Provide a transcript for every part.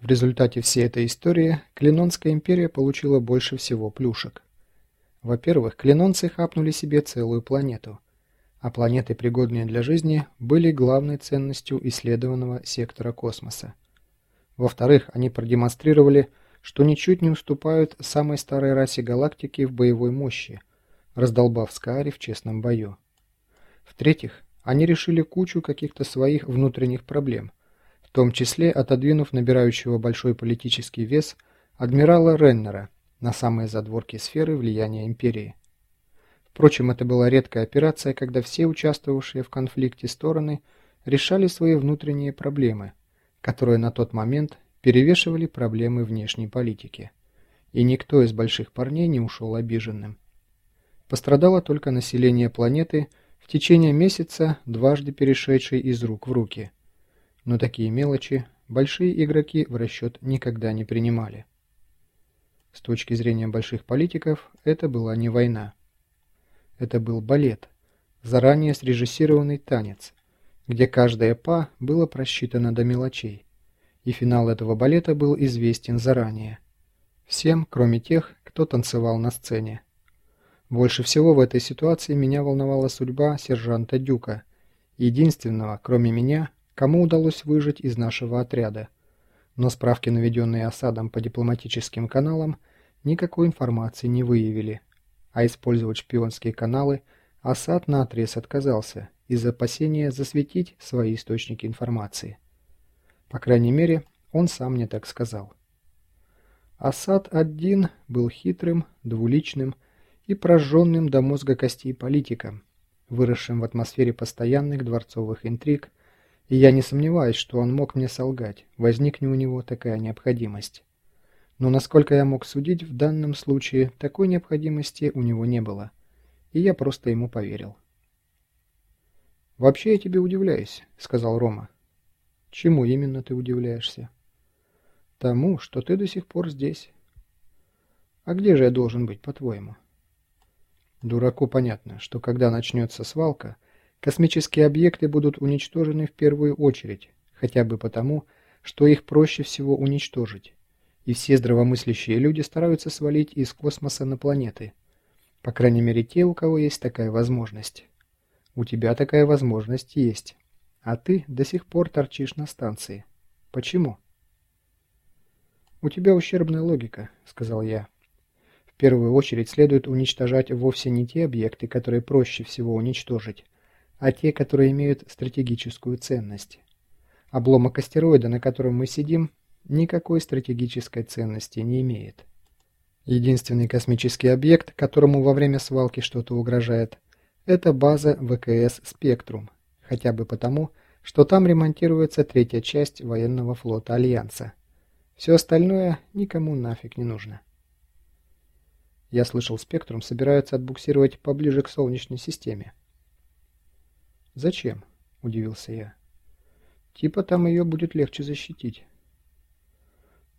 В результате всей этой истории Клинонская империя получила больше всего плюшек. Во-первых, клинонцы хапнули себе целую планету, а планеты, пригодные для жизни, были главной ценностью исследованного сектора космоса. Во-вторых, они продемонстрировали, что ничуть не уступают самой старой расе галактики в боевой мощи, раздолбав Скаари в честном бою. В-третьих, они решили кучу каких-то своих внутренних проблем, в том числе отодвинув набирающего большой политический вес адмирала Реннера на самые задворки сферы влияния империи. Впрочем, это была редкая операция, когда все участвовавшие в конфликте стороны решали свои внутренние проблемы, которые на тот момент перевешивали проблемы внешней политики. И никто из больших парней не ушел обиженным. Пострадало только население планеты в течение месяца, дважды перешедшей из рук в руки – но такие мелочи большие игроки в расчет никогда не принимали. С точки зрения больших политиков, это была не война. Это был балет, заранее срежиссированный танец, где каждое па было просчитано до мелочей, и финал этого балета был известен заранее. Всем, кроме тех, кто танцевал на сцене. Больше всего в этой ситуации меня волновала судьба сержанта Дюка, единственного, кроме меня, кому удалось выжить из нашего отряда. Но справки, наведенные осадом по дипломатическим каналам, никакой информации не выявили. А использовать шпионские каналы Асад наотрез отказался из опасения засветить свои источники информации. По крайней мере, он сам мне так сказал. Асад-1 был хитрым, двуличным и прожженным до мозга костей политиком, выросшим в атмосфере постоянных дворцовых интриг и я не сомневаюсь, что он мог мне солгать, возникне у него такая необходимость. Но насколько я мог судить, в данном случае такой необходимости у него не было, и я просто ему поверил. «Вообще я тебе удивляюсь», — сказал Рома. «Чему именно ты удивляешься?» «Тому, что ты до сих пор здесь». «А где же я должен быть, по-твоему?» Дураку понятно, что когда начнется свалка — Космические объекты будут уничтожены в первую очередь, хотя бы потому, что их проще всего уничтожить. И все здравомыслящие люди стараются свалить из космоса на планеты. По крайней мере те, у кого есть такая возможность. У тебя такая возможность есть. А ты до сих пор торчишь на станции. Почему? «У тебя ущербная логика», — сказал я. «В первую очередь следует уничтожать вовсе не те объекты, которые проще всего уничтожить, а те, которые имеют стратегическую ценность. Обломок астероида, на котором мы сидим, никакой стратегической ценности не имеет. Единственный космический объект, которому во время свалки что-то угрожает, это база ВКС «Спектрум», хотя бы потому, что там ремонтируется третья часть военного флота Альянса. Все остальное никому нафиг не нужно. Я слышал, «Спектрум» собираются отбуксировать поближе к Солнечной системе. «Зачем?» – удивился я. «Типа там ее будет легче защитить».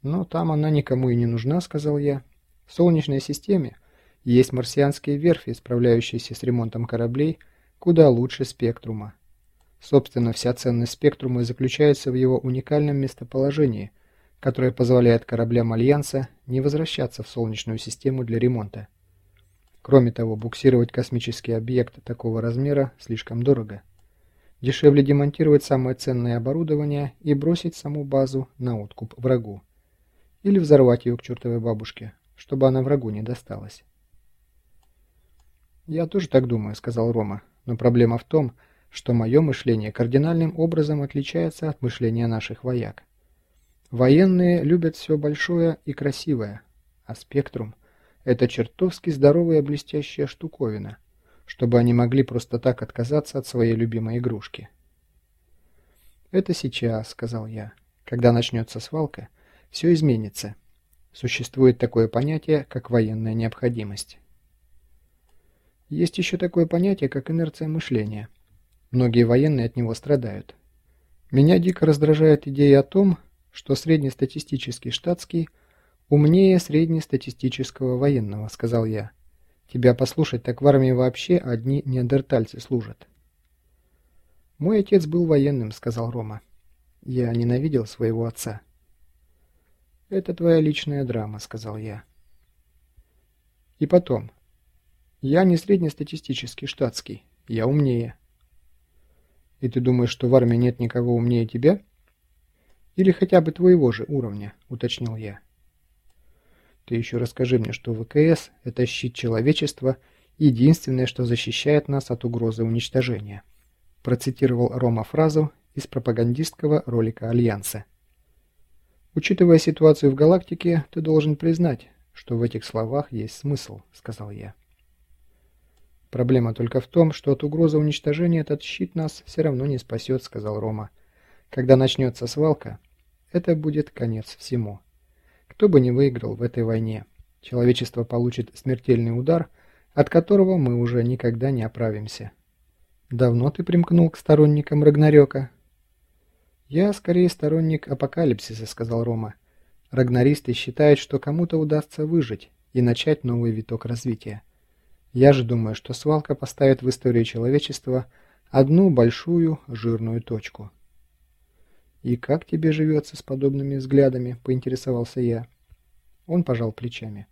«Но там она никому и не нужна», – сказал я. «В Солнечной системе есть марсианские верфи, справляющиеся с ремонтом кораблей, куда лучше спектрума. Собственно, вся ценность спектрума заключается в его уникальном местоположении, которое позволяет кораблям Альянса не возвращаться в Солнечную систему для ремонта. Кроме того, буксировать космический объект такого размера слишком дорого. Дешевле демонтировать самое ценное оборудование и бросить саму базу на откуп врагу. Или взорвать ее к чертовой бабушке, чтобы она врагу не досталась. «Я тоже так думаю», — сказал Рома. «Но проблема в том, что мое мышление кардинальным образом отличается от мышления наших вояк. Военные любят все большое и красивое, а спектрум — это чертовски здоровая блестящая штуковина — чтобы они могли просто так отказаться от своей любимой игрушки. «Это сейчас», — сказал я. «Когда начнется свалка, все изменится. Существует такое понятие, как военная необходимость». Есть еще такое понятие, как инерция мышления. Многие военные от него страдают. Меня дико раздражает идея о том, что среднестатистический штатский умнее среднестатистического военного, сказал я. Тебя послушать, так в армии вообще одни неандертальцы служат. Мой отец был военным, сказал Рома. Я ненавидел своего отца. «Это твоя личная драма», — сказал я. «И потом. Я не среднестатистический штатский. Я умнее». «И ты думаешь, что в армии нет никого умнее тебя?» «Или хотя бы твоего же уровня», — уточнил я. «Ты еще расскажи мне, что ВКС — это щит человечества, единственное, что защищает нас от угрозы уничтожения», — процитировал Рома фразу из пропагандистского ролика Альянса. «Учитывая ситуацию в галактике, ты должен признать, что в этих словах есть смысл», — сказал я. «Проблема только в том, что от угрозы уничтожения этот щит нас все равно не спасет», — сказал Рома. «Когда начнется свалка, это будет конец всему. Кто бы ни выиграл в этой войне, человечество получит смертельный удар, от которого мы уже никогда не оправимся». «Давно ты примкнул к сторонникам Рагнарёка?» «Я скорее сторонник апокалипсиса», — сказал Рома. «Рагнаристы считают, что кому-то удастся выжить и начать новый виток развития. Я же думаю, что свалка поставит в истории человечества одну большую жирную точку». «И как тебе живется с подобными взглядами?» — поинтересовался я. Он пожал плечами.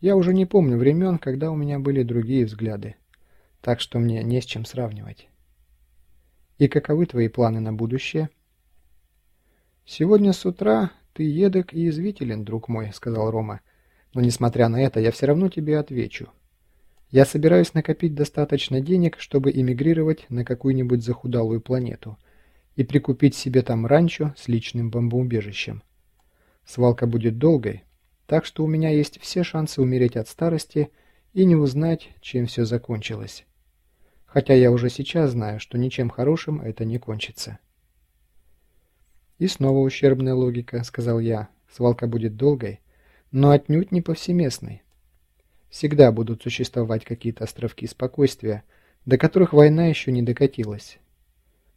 «Я уже не помню времен, когда у меня были другие взгляды, так что мне не с чем сравнивать». «И каковы твои планы на будущее?» «Сегодня с утра ты едок и извителен, друг мой», — сказал Рома. «Но несмотря на это, я все равно тебе отвечу. Я собираюсь накопить достаточно денег, чтобы эмигрировать на какую-нибудь захудалую планету и прикупить себе там ранчо с личным бомбоубежищем. Свалка будет долгой, так что у меня есть все шансы умереть от старости и не узнать, чем все закончилось. Хотя я уже сейчас знаю, что ничем хорошим это не кончится». «И снова ущербная логика», — сказал я. «Свалка будет долгой, но отнюдь не повсеместной. Всегда будут существовать какие-то островки спокойствия, до которых война еще не докатилась.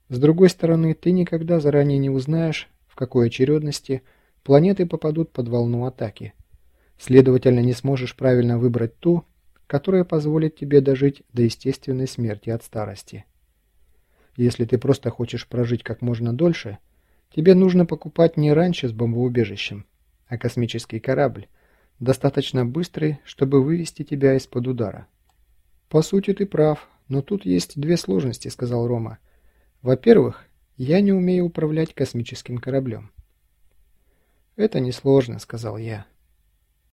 С другой стороны, ты никогда заранее не узнаешь, в какой очередности планеты попадут под волну атаки. Следовательно, не сможешь правильно выбрать ту, которая позволит тебе дожить до естественной смерти от старости. Если ты просто хочешь прожить как можно дольше – Тебе нужно покупать не раньше с бомбоубежищем, а космический корабль, достаточно быстрый, чтобы вывести тебя из-под удара. По сути, ты прав, но тут есть две сложности, сказал Рома. Во-первых, я не умею управлять космическим кораблем. Это несложно, сказал я.